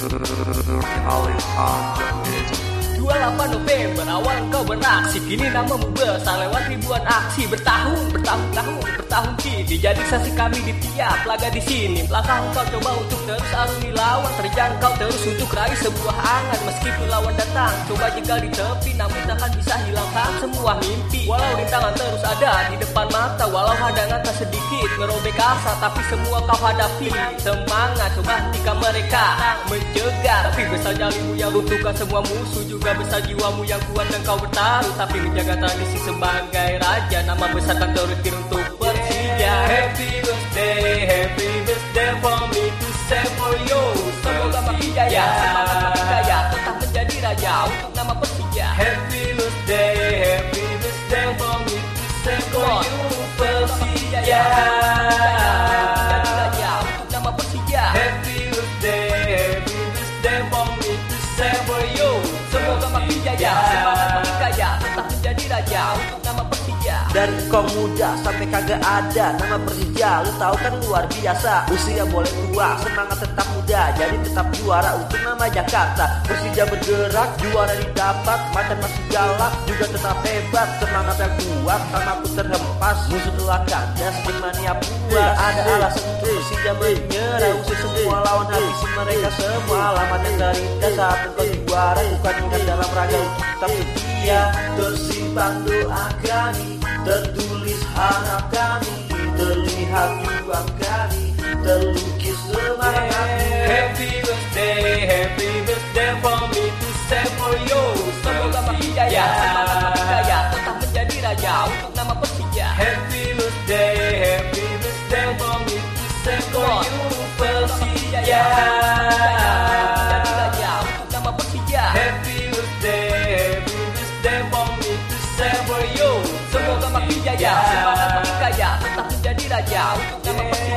28 November awal engkau beraksi. Kini namamu besar lewat ribuan aksi. Bertahun, bertahun-tahun, bertahun kini. Jadi saksi kami di tiap laga di sini. Langkah engkau coba untuk terus arungi lawan. Terjangkau terus untuk raih sebuah angan. Meskipun lawan datang Coba jegal di tepi. Namun takkan bisa hilangkan semua mimpi. Walau rintangan terus ada di depan mata. Walau hadangan tak sedikit merobek asa Tapi semua kau hadapi. Semangat coba hentikan mereka. Mencegat Tapi besar nyalimu yang runtuhkan semua musuh Juga besar jiwamu yang kuat dan kau bertaruh. Tapi menjaga tradisi sebagai raja Nama besar kan terus untuk Persija Happy you Semoga makin jaya, semangat makin kaya Tetap menjadi raja untuk nama Persija. Dari kau muda sampai kagak ada Nama Persija. Lu tahu kan luar biasa Usia boleh tua semangat tetap muda. Jadi tetap juara untuk nama Jakarta. Persija bergerak juara didapat Macan masih galak juga tetap hebat. Semangat yang kuat sama aku terhempas. Musuh doakan dan sedih mania puas. Ada alasan untuk Persija menyerah mereka semua Alamat yang terindah saat engkau juara Bukan ingat dalam raga. Tetap setia Tersimpan doa kami Tertulis harap kami Terlihat juang kami Terlukis semangat. Happy birthday, happy birthday for me to say for you. Semoga makin jaya, semangat kaya Tetap menjadi raja untuk nama Persija. Happy birthday, happy birthday for me to say for you Persija Saya boyo, semua tambah kaya, semua tambah kaya, tetap menjadi raja. Untuk nama